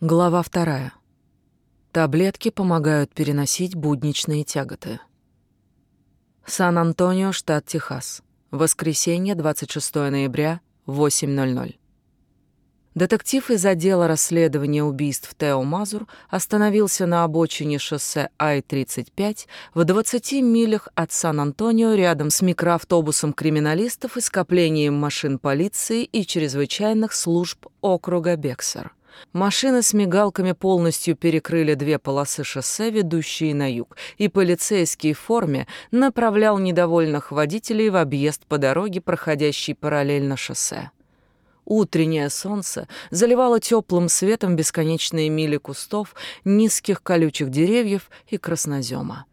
Глава вторая. Таблетки помогают переносить будничные тяготы. Сан-Антонио, штат Техас. Воскресенье, 26 ноября, 8.00. Детектив из отдела расследования убийств Тео Мазур остановился на обочине шоссе Ай-35 в 20 милях от Сан-Антонио рядом с микроавтобусом криминалистов и скоплением машин полиции и чрезвычайных служб округа Бексер. Машины с мигалками полностью перекрыли две полосы шоссе, ведущие на юг, и полицейский в форме направлял недовольных водителей в объезд по дороге, проходящей параллельно шоссе. Утреннее солнце заливало теплым светом бесконечные мили кустов, низких колючих деревьев и краснозема.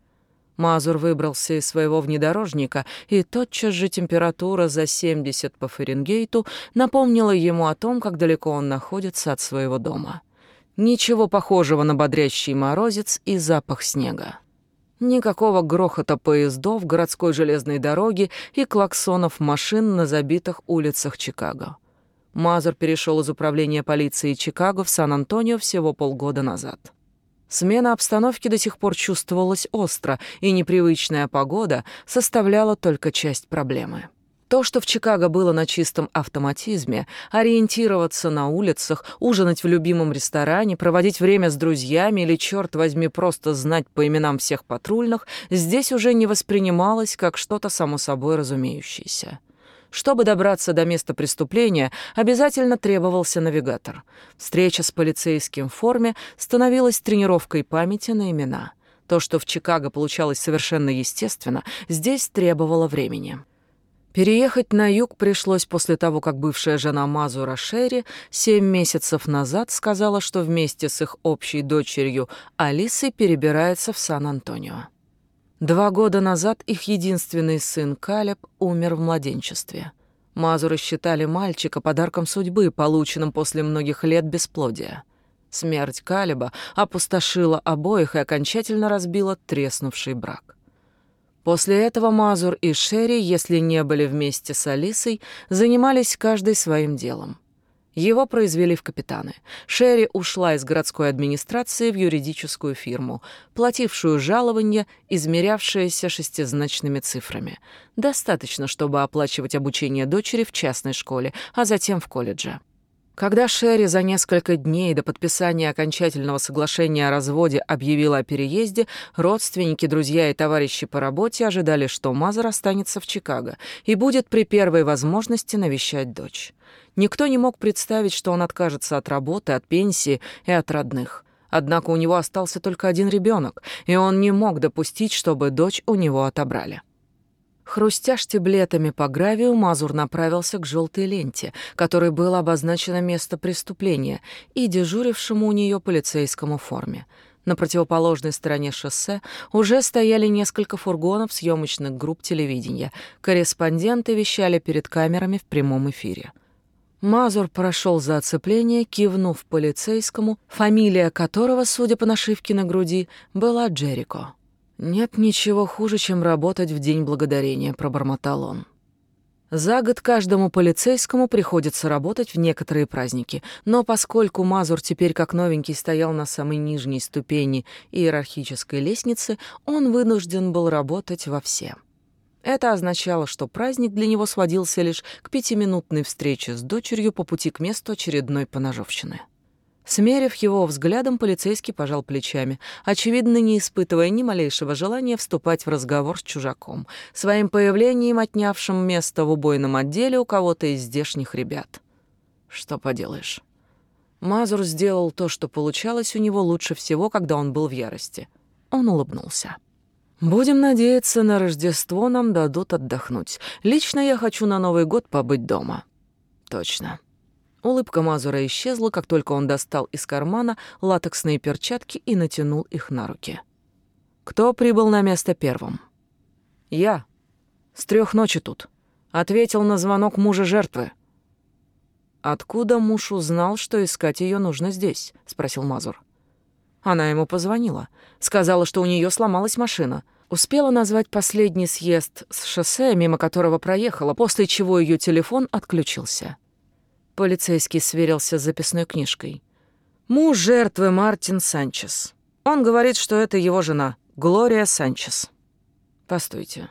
Мазур выбрался из своего внедорожника, и тотчас же температура за 70 по Фаренгейту напомнила ему о том, как далеко он находится от своего дома. Ничего похожего на бодрящий морозец и запах снега. Никакого грохота поездов, городской железной дороги и клаксонов машин на забитых улицах Чикаго. Мазур перешел из управления полиции Чикаго в Сан-Антонио всего полгода назад. Смена обстановки до сих пор чувствовалась остро, и непривычная погода составляла только часть проблемы. То, что в Чикаго было на чистом автоматизме, ориентироваться на улицах, ужинать в любимом ресторане, проводить время с друзьями или, черт возьми, просто знать по именам всех патрульных, здесь уже не воспринималось как что-то само собой разумеющееся. Чтобы добраться до места преступления, обязательно требовался навигатор. Встреча с полицейским в форме становилась тренировкой памяти на имена. То, что в Чикаго получалось совершенно естественно, здесь требовало времени. Переехать на юг пришлось после того, как бывшая жена Мазура Шерри семь месяцев назад сказала, что вместе с их общей дочерью Алисой перебирается в Сан-Антонио. Два года назад их единственный сын Калеб умер в младенчестве. Мазуры считали мальчика подарком судьбы, полученным после многих лет бесплодия. Смерть Калеба опустошила обоих и окончательно разбила треснувший брак. После этого Мазур и Шерри, если не были вместе с Алисой, занимались каждый своим делом. Его произвели в капитаны. Шерри ушла из городской администрации в юридическую фирму, платившую жалование, измерявшееся шестизначными цифрами. Достаточно, чтобы оплачивать обучение дочери в частной школе, а затем в колледже. Когда Шерри за несколько дней до подписания окончательного соглашения о разводе объявила о переезде, родственники, друзья и товарищи по работе ожидали, что Мазер останется в Чикаго и будет при первой возможности навещать дочь. Никто не мог представить, что он откажется от работы, от пенсии и от родных. Однако у него остался только один ребенок, и он не мог допустить, чтобы дочь у него отобрали. Хрустя штиблетами по гравию, Мазур направился к желтой ленте, которой было обозначено место преступления, и дежурившему у нее полицейскому форме. На противоположной стороне шоссе уже стояли несколько фургонов съемочных групп телевидения. Корреспонденты вещали перед камерами в прямом эфире. Мазур прошел за оцепление, кивнув полицейскому, фамилия которого, судя по нашивке на груди, была Джерико. «Нет ничего хуже, чем работать в День Благодарения», — пробормотал он. За год каждому полицейскому приходится работать в некоторые праздники, но поскольку Мазур теперь как новенький стоял на самой нижней ступени иерархической лестницы, он вынужден был работать во все. Это означало, что праздник для него сводился лишь к пятиминутной встрече с дочерью по пути к месту очередной поножовщины. Смерив его взглядом, полицейский пожал плечами, очевидно, не испытывая ни малейшего желания вступать в разговор с чужаком, своим появлением отнявшим место в убойном отделе у кого-то из здешних ребят. Что поделаешь. Мазур сделал то, что получалось у него лучше всего, когда он был в ярости. Он улыбнулся. «Будем надеяться, на Рождество нам дадут отдохнуть. Лично я хочу на Новый год побыть дома». «Точно. Улыбка Мазура исчезла, как только он достал из кармана латексные перчатки и натянул их на руки. «Кто прибыл на место первым?» «Я. С трех ночи тут. Ответил на звонок мужа жертвы». «Откуда муж узнал, что искать ее нужно здесь?» — спросил Мазур. Она ему позвонила. Сказала, что у нее сломалась машина. Успела назвать последний съезд с шоссе, мимо которого проехала, после чего ее телефон отключился. Полицейский сверился с записной книжкой. Муж жертвы Мартин Санчес. Он говорит, что это его жена, Глория Санчес. Постойте,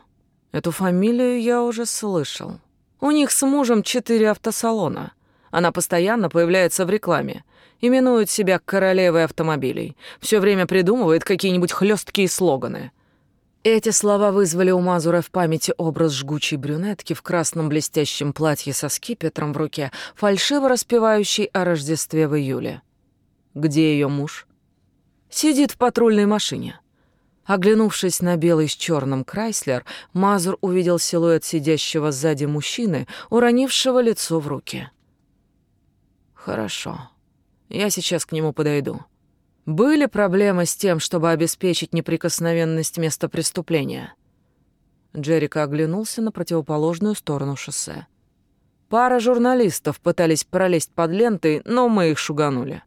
эту фамилию я уже слышал. У них с мужем четыре автосалона. Она постоянно появляется в рекламе. Именует себя королевой автомобилей. Все время придумывает какие-нибудь хлесткие слоганы. Эти слова вызвали у Мазура в памяти образ жгучей брюнетки в красном блестящем платье со скипетром в руке, фальшиво распевающей о Рождестве в июле. Где ее муж? Сидит в патрульной машине. Оглянувшись на белый с черным Крайслер, Мазур увидел силуэт сидящего сзади мужчины, уронившего лицо в руки. «Хорошо. Я сейчас к нему подойду. Были проблемы с тем, чтобы обеспечить неприкосновенность места преступления?» Джерика оглянулся на противоположную сторону шоссе. «Пара журналистов пытались пролезть под лентой, но мы их шуганули».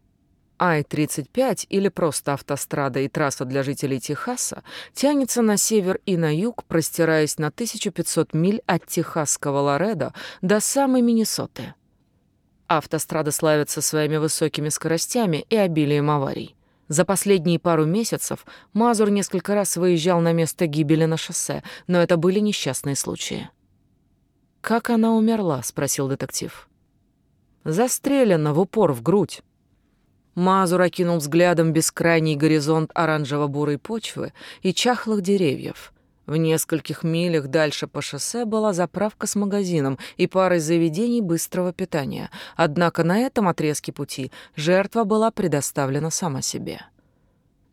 Ай-35 или просто автострада и трасса для жителей Техаса тянется на север и на юг, простираясь на 1500 миль от техасского Лоредо до самой Миннесоты. Автострада славится своими высокими скоростями и обилием аварий. За последние пару месяцев Мазур несколько раз выезжал на место гибели на шоссе, но это были несчастные случаи. «Как она умерла?» — спросил детектив. «Застрелена в упор в грудь. Мазур окинул взглядом бескрайний горизонт оранжево-бурой почвы и чахлых деревьев. В нескольких милях дальше по шоссе была заправка с магазином и парой заведений быстрого питания. Однако на этом отрезке пути жертва была предоставлена сама себе.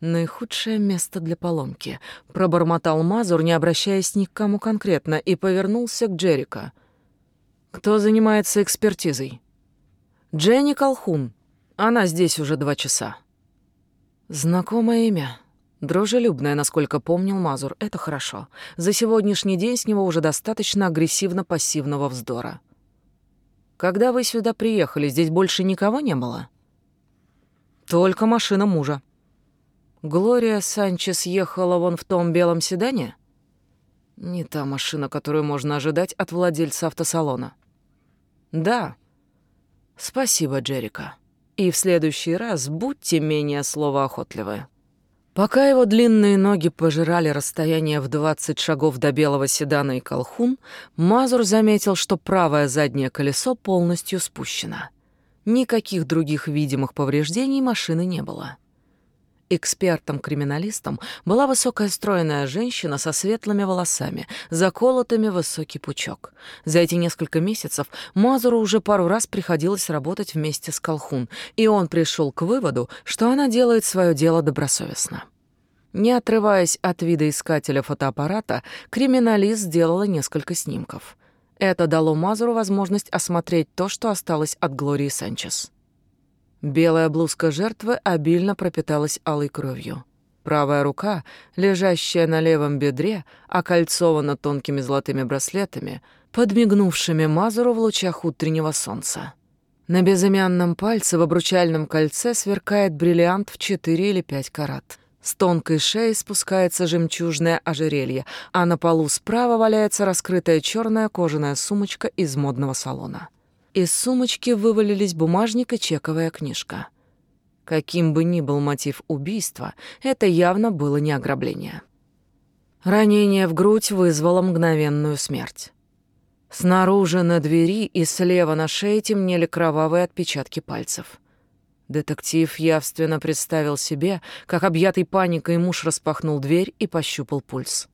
«Наихудшее место для поломки», — пробормотал Мазур, не обращаясь ни к кому конкретно, и повернулся к Джерика. «Кто занимается экспертизой?» «Дженни Колхун», она здесь уже два часа. Знакомое имя. Дружелюбное, насколько помнил Мазур. Это хорошо. За сегодняшний день с него уже достаточно агрессивно-пассивного вздора. Когда вы сюда приехали, здесь больше никого не было? Только машина мужа. Глория Санчес ехала вон в том белом седане? Не та машина, которую можно ожидать от владельца автосалона. Да. Спасибо, Джерика. И в следующий раз будьте менее словоохотливы. Пока его длинные ноги пожирали расстояние в 20 шагов до белого седана и колхун, Мазур заметил, что правое заднее колесо полностью спущено. Никаких других видимых повреждений машины не было. Экспертом-криминалистом была высокая стройная женщина со светлыми волосами, заколотыми высокий пучок. За эти несколько месяцев Мазуру уже пару раз приходилось работать вместе с Колхун, и он пришел к выводу, что она делает свое дело добросовестно. Не отрываясь от вида искателя фотоаппарата, криминалист сделала несколько снимков. Это дало Мазуру возможность осмотреть то, что осталось от Глории Санчес. Белая блузка жертвы обильно пропиталась алой кровью. Правая рука, лежащая на левом бедре, окольцована тонкими золотыми браслетами, подмигнувшими Мазуру в лучах утреннего солнца. На безымянном пальце в обручальном кольце сверкает бриллиант в 4 или 5 карат. С тонкой шеи спускается жемчужное ожерелье, а на полу справа валяется раскрытая черная кожаная сумочка из модного салона. Из сумочки вывалились бумажник и чековая книжка. Каким бы ни был мотив убийства, это явно было не ограбление. Ранение в грудь вызвало мгновенную смерть. Снаружи на двери и слева на шее темнели кровавые отпечатки пальцев. Детектив явственно представил себе, как объятый паникой муж распахнул дверь и пощупал пульс.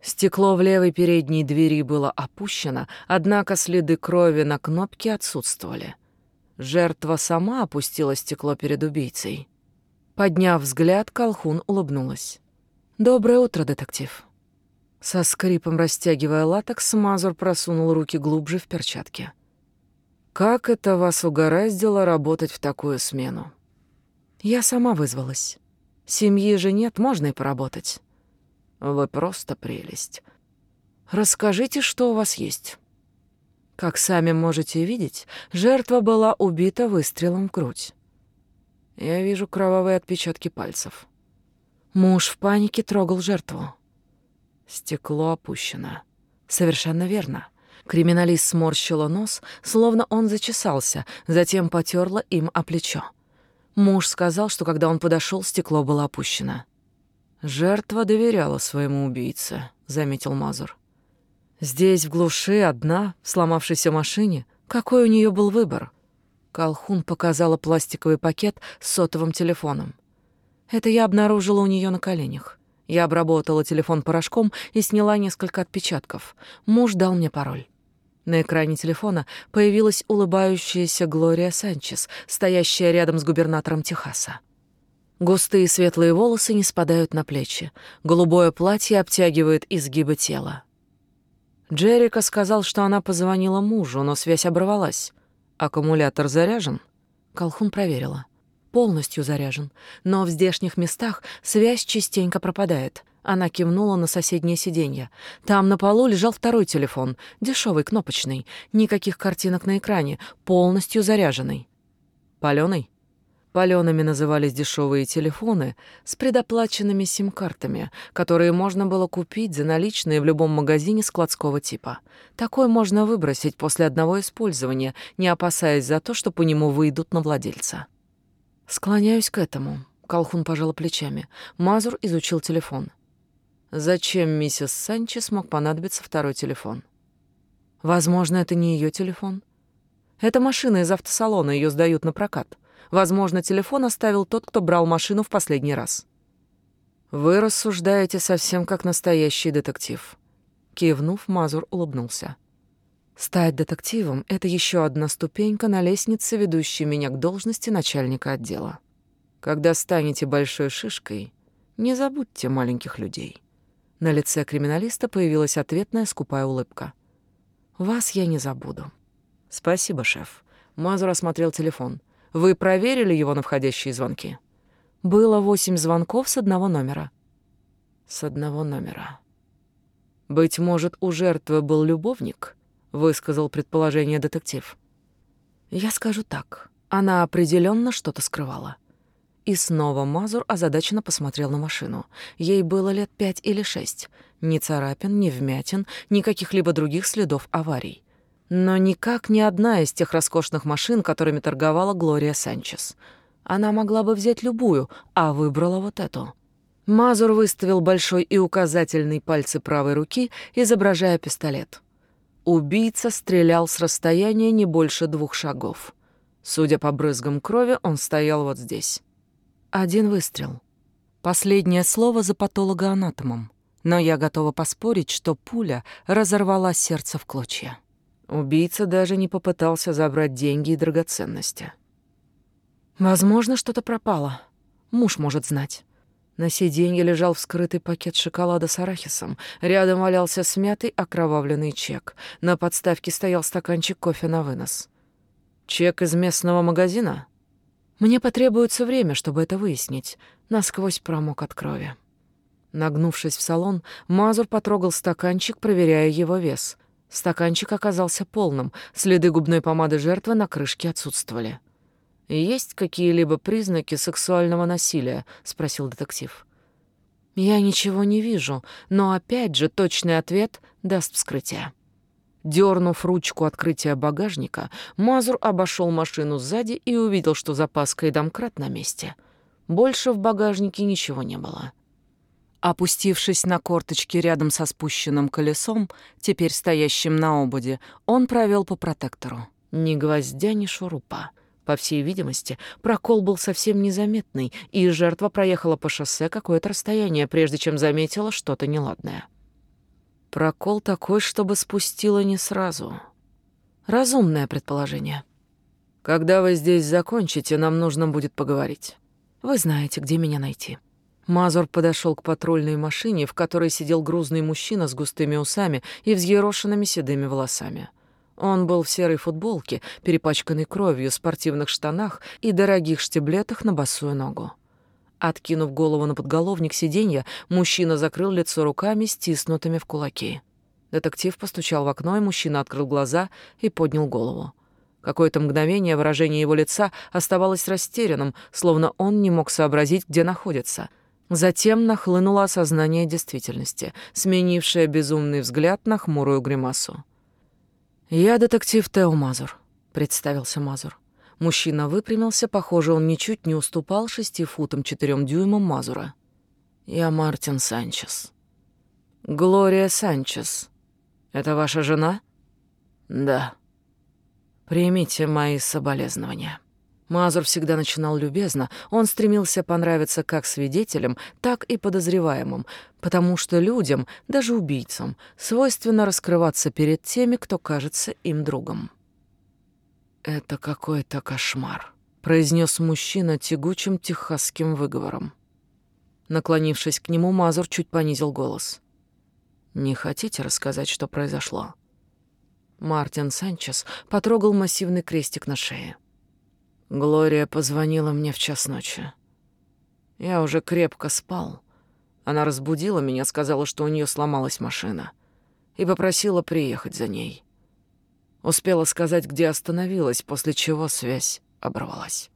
Стекло в левой передней двери было опущено, однако следы крови на кнопке отсутствовали. Жертва сама опустила стекло перед убийцей. Подняв взгляд, Колхун улыбнулась. «Доброе утро, детектив». Со скрипом растягивая латекс, Мазур просунул руки глубже в перчатки. «Как это вас угораздило работать в такую смену?» «Я сама вызвалась. Семьи же нет, можно и поработать». Вы просто прелесть. Расскажите, что у вас есть. Как сами можете видеть, жертва была убита выстрелом в грудь. Я вижу кровавые отпечатки пальцев. Муж в панике трогал жертву. Стекло опущено. Совершенно верно. Криминалист сморщила нос, словно он зачесался, затем потерла им о плечо. Муж сказал, что когда он подошел, стекло было опущено. «Жертва доверяла своему убийце», — заметил Мазур. «Здесь, в глуши, одна, в сломавшейся машине. Какой у нее был выбор?» Колхун показала пластиковый пакет с сотовым телефоном. Это я обнаружила у нее на коленях. Я обработала телефон порошком и сняла несколько отпечатков. Муж дал мне пароль. На экране телефона появилась улыбающаяся Глория Санчес, стоящая рядом с губернатором Техаса. Густые светлые волосы не спадают на плечи. Голубое платье обтягивает изгибы тела. Джерика сказал, что она позвонила мужу, но связь оборвалась. Аккумулятор заряжен? Колхун проверила. Полностью заряжен, но в здешних местах связь частенько пропадает. Она кивнула на соседнее сиденье. Там на полу лежал второй телефон, дешевый, кнопочный, никаких картинок на экране, полностью заряженный. Палёный? Палёными назывались дешевые телефоны с предоплаченными сим-картами, которые можно было купить за наличные в любом магазине складского типа. Такой можно выбросить после одного использования, не опасаясь за то, что по нему выйдут на владельца. Склоняюсь к этому. Колхун пожал плечами. Мазур изучил телефон. Зачем миссис Санчес мог понадобиться второй телефон? Возможно, это не ее телефон. Это машина из автосалона, ее сдают на прокат. Возможно, телефон оставил тот, кто брал машину в последний раз. Вы рассуждаете совсем как настоящий детектив. Кивнув, Мазур улыбнулся. Стать детективом — это еще одна ступенька на лестнице, ведущей меня к должности начальника отдела. Когда станете большой шишкой, не забудьте маленьких людей. На лице криминалиста появилась ответная скупая улыбка. «Вас я не забуду». «Спасибо, шеф». Мазур осмотрел телефон. «Вы проверили его на входящие звонки?» «Было восемь звонков с одного номера». «С одного номера». «Быть может, у жертвы был любовник?» высказал предположение детектив. Я скажу так. Она определенно что-то скрывала. И снова Мазур озадаченно посмотрел на машину. Ей было лет пять или шесть. Ни царапин, ни вмятин, ни каких-либо других следов аварий. Но никак не одна из тех роскошных машин, которыми торговала Глория Санчес. Она могла бы взять любую, а выбрала вот эту. Мазур выставил большой и указательный пальцы правой руки, изображая пистолет. Убийца стрелял с расстояния не больше двух шагов. Судя по брызгам крови, он стоял вот здесь. Один выстрел. Последнее слово за патологоанатомом. Но я готова поспорить, что пуля разорвала сердце в клочья. Убийца даже не попытался забрать деньги и драгоценности. Возможно, что-то пропало. Муж может знать. На сиденье лежал вскрытый пакет шоколада с арахисом. Рядом валялся смятый окровавленный чек. На подставке стоял стаканчик кофе на вынос. «Чек из местного магазина?» «Мне потребуется время, чтобы это выяснить». Насквозь промок от крови. Нагнувшись в салон, Мазур потрогал стаканчик, проверяя его вес. Стаканчик оказался полным, следы губной помады жертвы на крышке отсутствовали. «Есть какие-либо признаки сексуального насилия?» — спросил детектив. «Я ничего не вижу, но опять же точный ответ даст вскрытие». Дернув ручку открытия багажника, Мазур обошел машину сзади и увидел, что запаска и домкрат на месте. Больше в багажнике ничего не было. Опустившись на корточки рядом со спущенным колесом, теперь стоящим на ободе, он провел по протектору. Ни гвоздя, ни шурупа. По всей видимости, прокол был совсем незаметный, и жертва проехала по шоссе какое-то расстояние, прежде чем заметила что-то неладное. Прокол такой, чтобы спустила не сразу. Разумное предположение. Когда вы здесь закончите, нам нужно будет поговорить. Вы знаете, где меня найти. Мазур подошел к патрульной машине, в которой сидел грузный мужчина с густыми усами и взъерошенными седыми волосами. Он был в серой футболке, перепачканной кровью, спортивных штанах и дорогих штиблетах на босую ногу. Откинув голову на подголовник сиденья, мужчина закрыл лицо руками, стиснутыми в кулаки. Детектив постучал в окно, и мужчина открыл глаза и поднял голову. Какое-то мгновение выражение его лица оставалось растерянным, словно он не мог сообразить, где находится. Затем нахлынуло осознание действительности, сменившее безумный взгляд на хмурую гримасу. «Я детектив Тео Мазур», — представился Мазур. Мужчина выпрямился, похоже, он ничуть не уступал шести футам четырем дюймам Мазура. «Я Мартин Санчес». «Глория Санчес. Это ваша жена?» «Да». «Примите мои соболезнования». Мазур всегда начинал любезно, он стремился понравиться как свидетелям, так и подозреваемым, потому что людям, даже убийцам, свойственно раскрываться перед теми, кто кажется им другом. «Это какой-то кошмар», — произнес мужчина тягучим техасским выговором. Наклонившись к нему, Мазур чуть понизил голос. «Не хотите рассказать, что произошло?» Мартин Санчес потрогал массивный крестик на шее. Глория позвонила мне в час ночи. Я уже крепко спал. Она разбудила меня, сказала, что у нее сломалась машина, и попросила приехать за ней. Успела сказать, где остановилась, после чего связь оборвалась.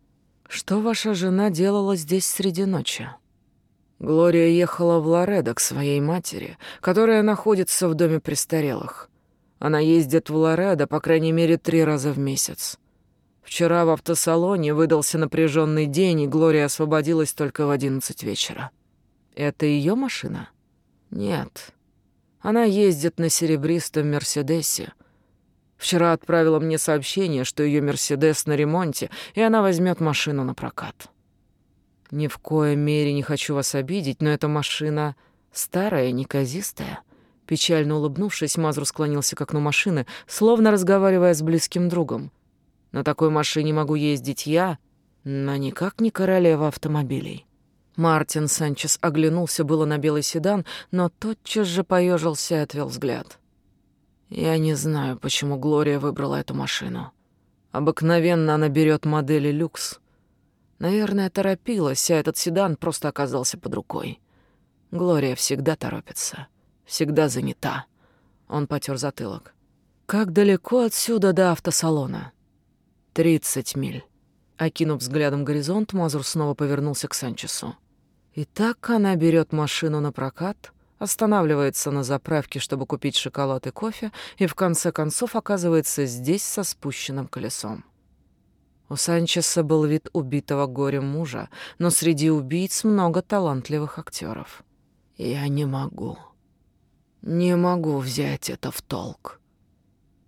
Что ваша жена делала здесь среди ночи? Глория ехала в Лоредо к своей матери, которая находится в доме престарелых. Она ездит в Лоредо, по крайней мере, три раза в месяц. Вчера в автосалоне выдался напряженный день, и Глория освободилась только в одиннадцать вечера. Это ее машина? Нет. Она ездит на серебристом Мерседесе. Вчера отправила мне сообщение, что ее Мерседес на ремонте, и она возьмет машину на прокат. Ни в коей мере не хочу вас обидеть, но эта машина старая, неказистая. Печально улыбнувшись, Мазру склонился к окну машины, словно разговаривая с близким другом. На такой машине могу ездить я, но никак не королева автомобилей. Мартин Санчес оглянулся было на белый седан, но тотчас же поежился и отвел взгляд. Я не знаю, почему Глория выбрала эту машину. Обыкновенно она берет модели люкс. Наверное, торопилась, а этот седан просто оказался под рукой. Глория всегда торопится, всегда занята. Он потер затылок. Как далеко отсюда до автосалона? Тридцать миль. Окинув взглядом горизонт, Мазур снова повернулся к Санчесу. Итак, она берет машину на прокат, останавливается на заправке, чтобы купить шоколад и кофе, и в конце концов оказывается здесь со спущенным колесом. У Санчеса был вид убитого горем мужа, но среди убийц много талантливых актеров. Я не могу. Не могу взять это в толк.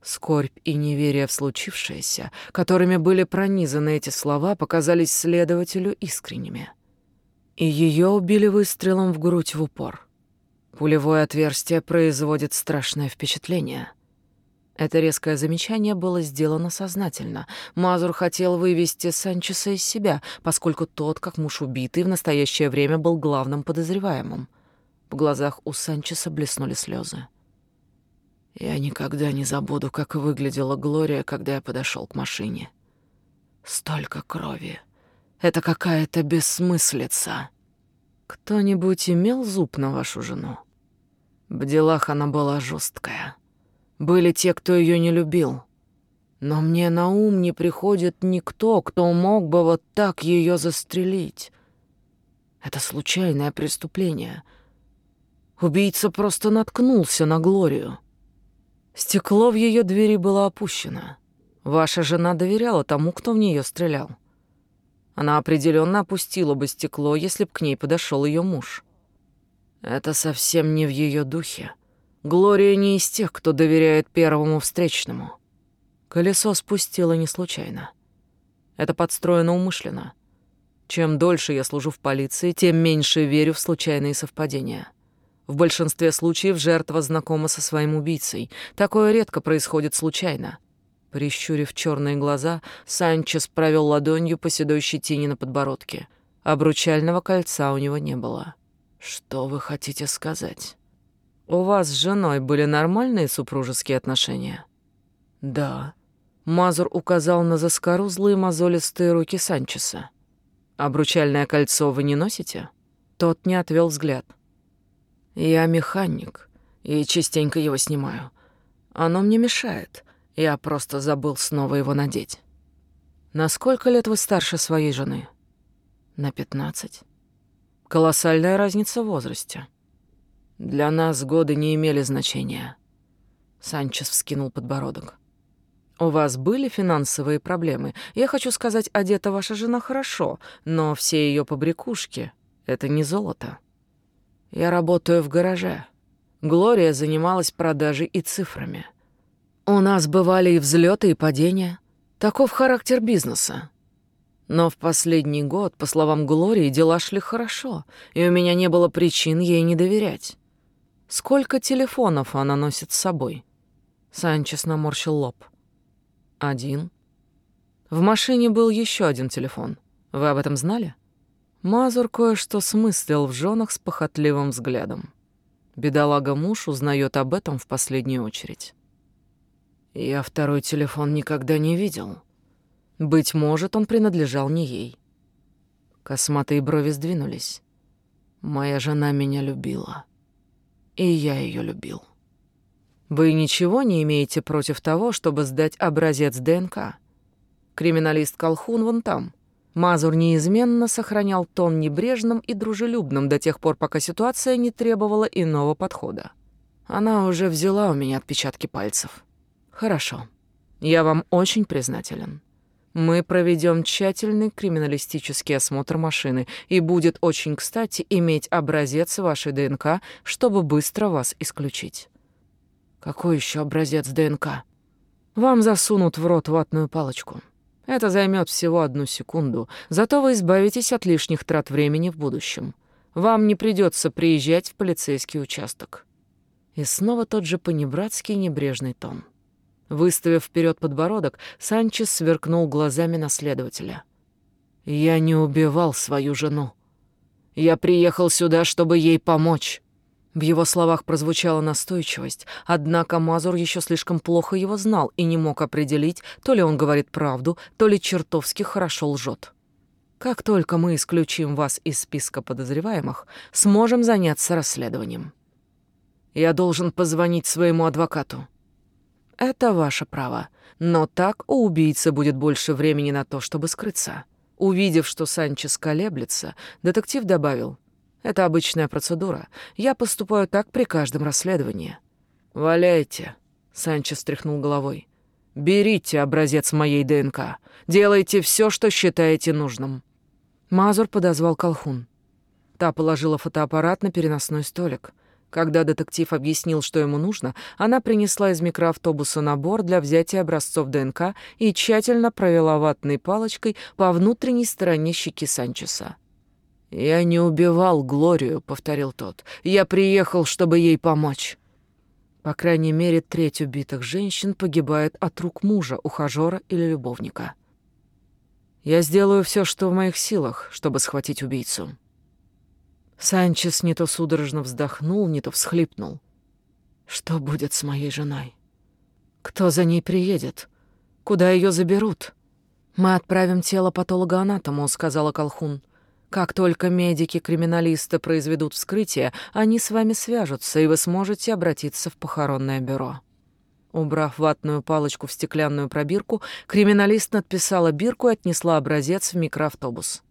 Скорбь и неверие в случившееся, которыми были пронизаны эти слова, показались следователю искренними. И ее убили выстрелом в грудь в упор. Пулевое отверстие производит страшное впечатление. Это резкое замечание было сделано сознательно. Мазур хотел вывести Санчеса из себя, поскольку тот, как муж убитый, в настоящее время был главным подозреваемым. В глазах у Санчеса блеснули слезы. Я никогда не забуду, как выглядела Глория, когда я подошел к машине. Столько крови. Это какая-то бессмыслица. Кто-нибудь имел зуб на вашу жену? В делах она была жесткая. Были те, кто ее не любил. Но мне на ум не приходит никто, кто мог бы вот так ее застрелить. Это случайное преступление. Убийца просто наткнулся на Глорию. Стекло в ее двери было опущено. Ваша жена доверяла тому, кто в нее стрелял. Она определенно опустила бы стекло, если б к ней подошел ее муж. Это совсем не в ее духе. Глория не из тех, кто доверяет первому встречному. Колесо спустило не случайно. Это подстроено умышленно. Чем дольше я служу в полиции, тем меньше верю в случайные совпадения. В большинстве случаев жертва знакома со своим убийцей. Такое редко происходит случайно. Прищурив черные глаза, Санчес провел ладонью по седой щетине на подбородке. Обручального кольца у него не было. «Что вы хотите сказать? У вас с женой были нормальные супружеские отношения?» «Да». Мазур указал на заскорузлые мозолистые руки Санчеса. «Обручальное кольцо вы не носите?» Тот не отвел взгляд. Я механик и частенько его снимаю. Оно мне мешает. Я просто забыл снова его надеть. На сколько лет вы старше своей жены? На пятнадцать. Колоссальная разница в возрасте. Для нас годы не имели значения. Санчес вскинул подбородок. У вас были финансовые проблемы? Я хочу сказать, одета ваша жена хорошо, но все ее побрякушки — это не золото. Я работаю в гараже. Глория занималась продажей и цифрами. У нас бывали и взлеты, и падения. Таков характер бизнеса. Но в последний год, по словам Глории, дела шли хорошо, и у меня не было причин ей не доверять. Сколько телефонов она носит с собой? Санчес наморщил лоб. Один. В машине был еще один телефон. Вы об этом знали? Мазур кое-что смыслил в женах с похотливым взглядом. Бедолага-муж узнает об этом в последнюю очередь. Я второй телефон никогда не видел. Быть может, он принадлежал не ей. Косматые брови сдвинулись. Моя жена меня любила. И я ее любил. Вы ничего не имеете против того, чтобы сдать образец ДНК? Криминалист Колхун вон там — Мазур неизменно сохранял тон небрежным и дружелюбным до тех пор, пока ситуация не требовала иного подхода. Она уже взяла у меня отпечатки пальцев. Хорошо. Я вам очень признателен. Мы проведем тщательный криминалистический осмотр машины, и будет очень кстати иметь образец вашей ДНК, чтобы быстро вас исключить. Какой еще образец ДНК? Вам засунут в рот ватную палочку. Это займет всего одну секунду, зато вы избавитесь от лишних трат времени в будущем. Вам не придется приезжать в полицейский участок. И снова тот же понебратский небрежный тон. Выставив вперед подбородок, Санчес сверкнул глазами на следователя. «Я не убивал свою жену. Я приехал сюда, чтобы ей помочь. В его словах прозвучала настойчивость, однако Мазур еще слишком плохо его знал и не мог определить, то ли он говорит правду, то ли чертовски хорошо лжет. Как только мы исключим вас из списка подозреваемых, сможем заняться расследованием. Я должен позвонить своему адвокату. Это ваше право, но так у убийцы будет больше времени на то, чтобы скрыться. Увидев, что Санчес колеблется, детектив добавил — это обычная процедура. Я поступаю так при каждом расследовании. Валяйте, Санчес стряхнул головой. Берите образец моей ДНК. Делайте все, что считаете нужным. Мазур подозвал Колхун. Та положила фотоаппарат на переносной столик. Когда детектив объяснил, что ему нужно, она принесла из микроавтобуса набор для взятия образцов ДНК и тщательно провела ватной палочкой по внутренней стороне щеки Санчеса. «Я не убивал Глорию», — повторил тот. «Я приехал, чтобы ей помочь». По крайней мере, треть убитых женщин погибает от рук мужа, ухажера или любовника. Я сделаю все, что в моих силах, чтобы схватить убийцу. Санчес не то судорожно вздохнул, не то всхлипнул. Что будет с моей женой? Кто за ней приедет? Куда ее заберут? Мы отправим тело патологоанатому, сказала Колхун. Как только медики-криминалисты произведут вскрытие, они с вами свяжутся, и вы сможете обратиться в похоронное бюро. Убрав ватную палочку в стеклянную пробирку, криминалист надписала бирку и отнесла образец в микроавтобус.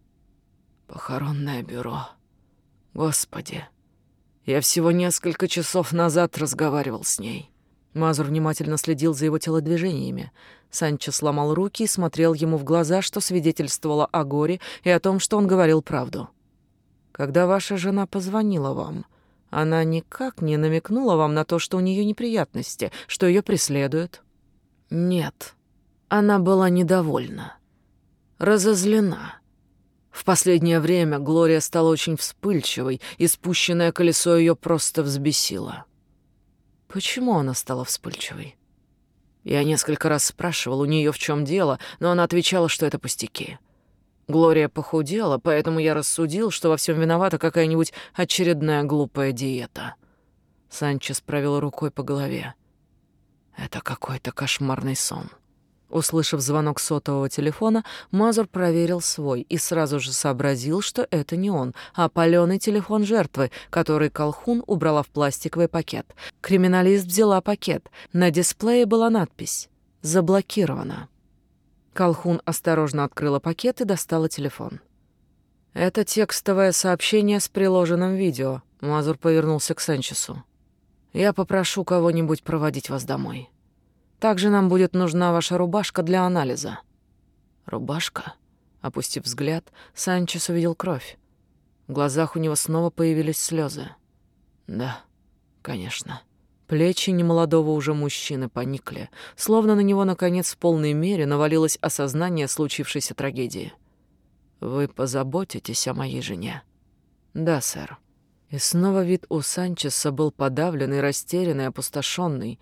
«Похоронное бюро. Господи, я всего несколько часов назад разговаривал с ней». Мазур внимательно следил за его телодвижениями. Санчо сломал руки и смотрел ему в глаза, что свидетельствовало о горе и о том, что он говорил правду. «Когда ваша жена позвонила вам, она никак не намекнула вам на то, что у нее неприятности, что ее преследуют?» «Нет, она была недовольна, разозлена». В последнее время Глория стала очень вспыльчивой, и спущенное колесо ее просто взбесило. Почему она стала вспыльчивой? Я несколько раз спрашивал у нее, в чем дело, но она отвечала, что это пустяки. Глория похудела, поэтому я рассудил, что во всем виновата какая-нибудь очередная глупая диета. Санчес провел рукой по голове. Это какой-то кошмарный сон. Услышав звонок сотового телефона, Мазур проверил свой и сразу же сообразил, что это не он, а палёный телефон жертвы, который Колхун убрала в пластиковый пакет. Криминалист взяла пакет. На дисплее была надпись «Заблокировано». Колхун осторожно открыла пакет и достала телефон. «Это текстовое сообщение с приложенным видео», — Мазур повернулся к Санчесу. «Я попрошу кого-нибудь проводить вас домой». Также нам будет нужна ваша рубашка для анализа». «Рубашка?» Опустив взгляд, Санчес увидел кровь. В глазах у него снова появились слезы. «Да, конечно». Плечи немолодого уже мужчины поникли, словно на него, наконец, в полной мере навалилось осознание случившейся трагедии. «Вы позаботитесь о моей жене?» «Да, сэр». И снова вид у Санчеса был подавленный, растерянный, опустошенный.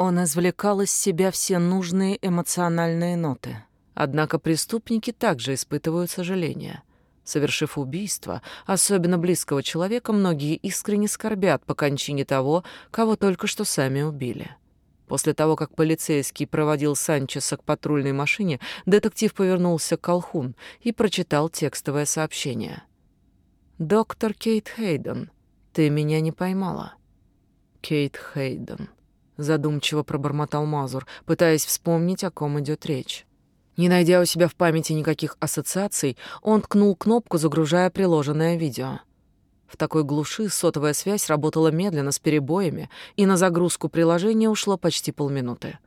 Он извлекал из себя все нужные эмоциональные ноты. Однако преступники также испытывают сожаление. Совершив убийство, особенно близкого человека, многие искренне скорбят по кончине того, кого только что сами убили. После того, как полицейский проводил Санчеса к патрульной машине, детектив повернулся к Колхун и прочитал текстовое сообщение. «Доктор Кейт Хейден, ты меня не поймала». «Кейт Хейден», — задумчиво пробормотал Мазур, пытаясь вспомнить, о ком идет речь. Не найдя у себя в памяти никаких ассоциаций, он ткнул кнопку, загружая приложенное видео. В такой глуши сотовая связь работала медленно, с перебоями, и на загрузку приложения ушло почти полминуты.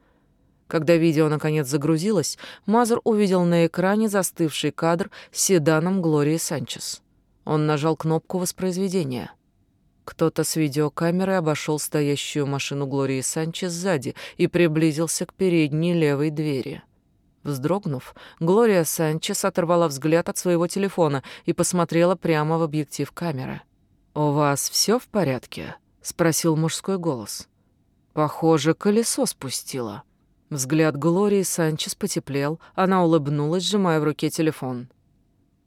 Когда видео наконец загрузилось, Мазур увидел на экране застывший кадр с седаном Глории Санчес. Он нажал кнопку воспроизведения. Кто-то с видеокамерой обошел стоящую машину Глории Санчес сзади и приблизился к передней левой двери. Вздрогнув, Глория Санчес оторвала взгляд от своего телефона и посмотрела прямо в объектив камеры. «У вас все в порядке?» — спросил мужской голос. «Похоже, колесо спустило». Взгляд Глории Санчес потеплел, она улыбнулась, сжимая в руке телефон.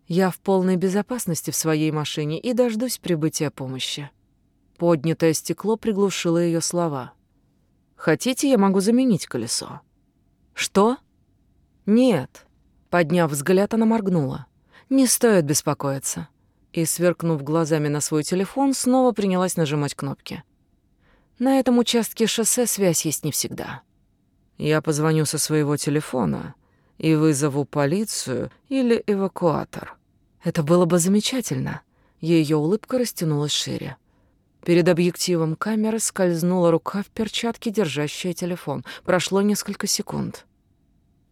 «Я в полной безопасности в своей машине и дождусь прибытия помощи». Поднятое стекло приглушило ее слова. «Хотите, я могу заменить колесо?» «Что?» «Нет». Подняв взгляд, она моргнула. «Не стоит беспокоиться». И, сверкнув глазами на свой телефон, снова принялась нажимать кнопки. На этом участке шоссе связь есть не всегда. Я позвоню со своего телефона и вызову полицию или эвакуатор. Это было бы замечательно. Ее улыбка растянулась шире. Перед объективом камеры скользнула рука в перчатке, держащая телефон. Прошло несколько секунд.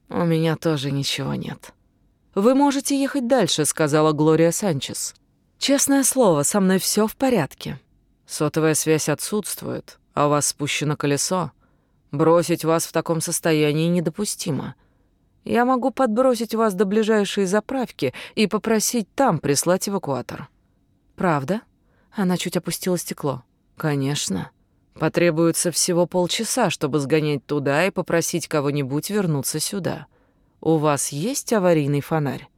«У меня тоже ничего нет». «Вы можете ехать дальше», — сказала Глория Санчес. «Честное слово, со мной все в порядке. Сотовая связь отсутствует, а у вас спущено колесо. Бросить вас в таком состоянии недопустимо. Я могу подбросить вас до ближайшей заправки и попросить там прислать эвакуатор». «Правда?» Она чуть опустила стекло. «Конечно. Потребуется всего полчаса, чтобы сгонять туда и попросить кого-нибудь вернуться сюда. У вас есть аварийный фонарь?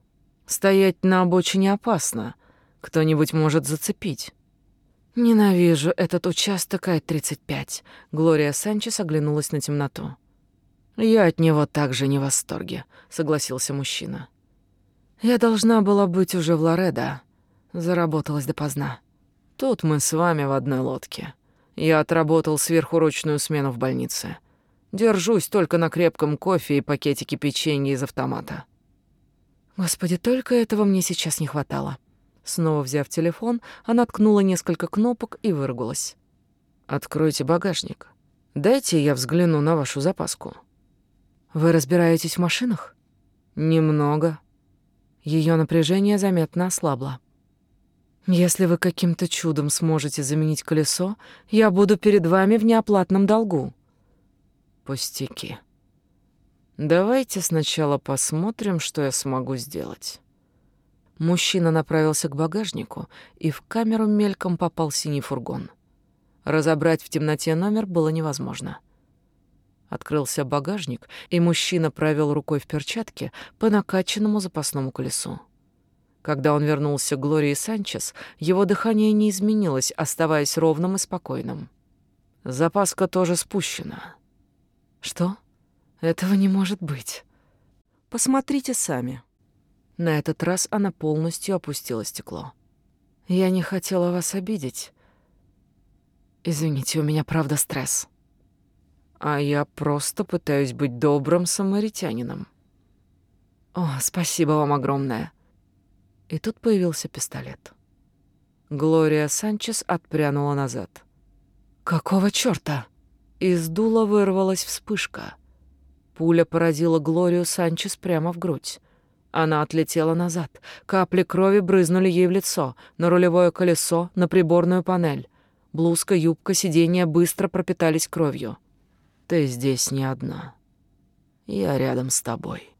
Стоять на обочине опасно. Кто-нибудь может зацепить. Ненавижу этот участок Ай-35. Глория Санчес оглянулась на темноту. Я от него также не в восторге, согласился мужчина. Я должна была быть уже в Лоредо. Заработалась допоздна. Тут мы с вами в одной лодке. Я отработал сверхурочную смену в больнице. Держусь только на крепком кофе и пакетике печенья из автомата. Господи, только этого мне сейчас не хватало. Снова взяв телефон, она ткнула несколько кнопок и выругалась. «Откройте багажник. Дайте я взгляну на вашу запаску». «Вы разбираетесь в машинах?» «Немного». Ее напряжение заметно ослабло. Если вы каким-то чудом сможете заменить колесо, я буду перед вами в неоплатном долгу. Пустяки. Давайте сначала посмотрим, что я смогу сделать. Мужчина направился к багажнику, и в камеру мельком попал синий фургон. Разобрать в темноте номер было невозможно. Открылся багажник, и мужчина провел рукой в перчатке по накачанному запасному колесу. Когда он вернулся к Глории Санчес, его дыхание не изменилось, оставаясь ровным и спокойным. Запаска тоже спущена. Что? Этого не может быть. Посмотрите сами. На этот раз она полностью опустила стекло. Я не хотела вас обидеть. Извините, у меня правда стресс. А я просто пытаюсь быть добрым самаритянином. О, спасибо вам огромное. И тут появился пистолет. Глория Санчес отпрянула назад. «Какого чёрта?» Из дула вырвалась вспышка. Пуля поразила Глорию Санчес прямо в грудь. Она отлетела назад. Капли крови брызнули ей в лицо, на рулевое колесо, на приборную панель. Блузка, юбка, сиденье быстро пропитались кровью. «Ты здесь не одна. Я рядом с тобой».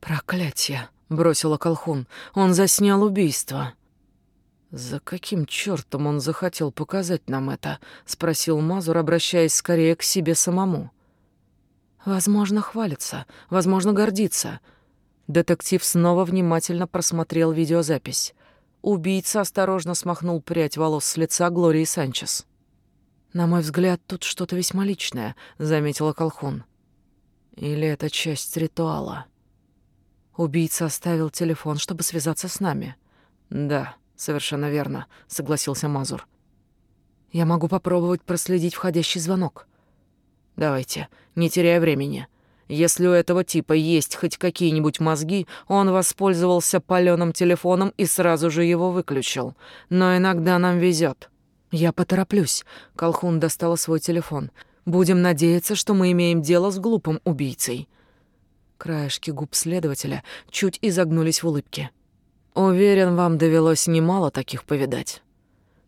«Проклятье!» — бросила Колхун. «Он заснял убийство». «За каким чертом он захотел показать нам это?» — спросил Мазур, обращаясь скорее к себе самому. «Возможно, хвалится, возможно, гордится». Детектив снова внимательно просмотрел видеозапись. Убийца осторожно смахнул прядь волос с лица Глории Санчес. «На мой взгляд, тут что-то весьма личное», — заметила Колхун. «Или это часть ритуала?» Убийца оставил телефон, чтобы связаться с нами. «Да, совершенно верно», — согласился Мазур. «Я могу попробовать проследить входящий звонок». «Давайте, не теряя времени. Если у этого типа есть хоть какие-нибудь мозги, он воспользовался палёным телефоном и сразу же его выключил. Но иногда нам везет. Я потороплюсь. Колхун достала свой телефон. Будем надеяться, что мы имеем дело с глупым убийцей. Краешки губ следователя чуть изогнулись в улыбке. Уверен, вам довелось немало таких повидать.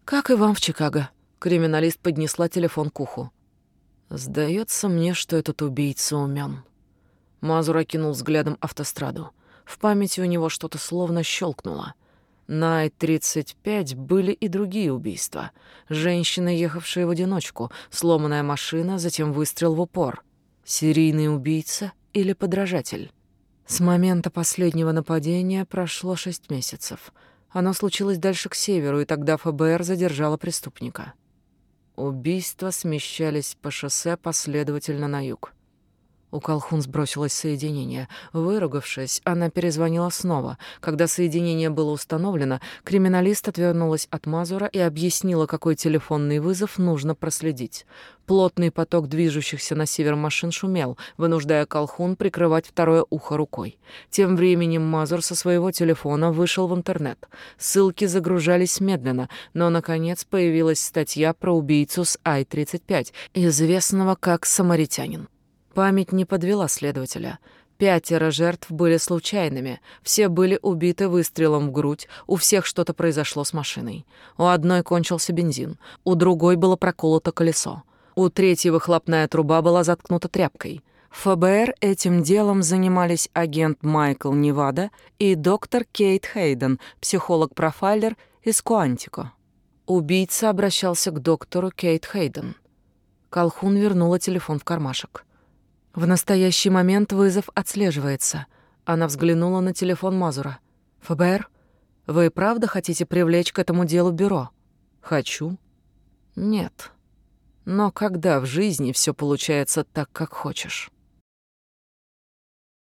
Как и вам в Чикаго. Криминалист поднесла телефон к уху. Сдается мне, что этот убийца умен. Мазур окинул взглядом автостраду. В памяти у него что-то словно щелкнуло. На Ай-35 были и другие убийства. Женщины, ехавшие в одиночку, сломанная машина, затем выстрел в упор. Серийный убийца или подражатель? С момента последнего нападения прошло шесть месяцев. Оно случилось дальше к северу, и тогда ФБР задержало преступника. Убийства смещались по шоссе последовательно на юг. У Колхун сбросилось соединение. Выругавшись, она перезвонила снова. Когда соединение было установлено, криминалист отвернулась от Мазура и объяснила, какой телефонный вызов нужно проследить. Плотный поток движущихся на север машин шумел, вынуждая Колхун прикрывать второе ухо рукой. Тем временем Мазур со своего телефона вышел в интернет. Ссылки загружались медленно, но, наконец, появилась статья про убийцу с Ай-35, известного как «Самаритянин». Память не подвела следователя. Пятеро жертв были случайными, все были убиты выстрелом в грудь, у всех что-то произошло с машиной. У одной кончился бензин, у другой было проколото колесо, у третьей выхлопная труба была заткнута тряпкой. ФБР этим делом занимались агент Майкл Невада и доктор Кейт Хейден, психолог-профайлер из Куантико. Убийца обращался к доктору Кейт Хейден. Колхун вернула телефон в кармашек. В настоящий момент вызов отслеживается. Она взглянула на телефон Мазура. ФБР, вы правда хотите привлечь к этому делу бюро? Хочу. Нет. Но когда в жизни все получается так, как хочешь?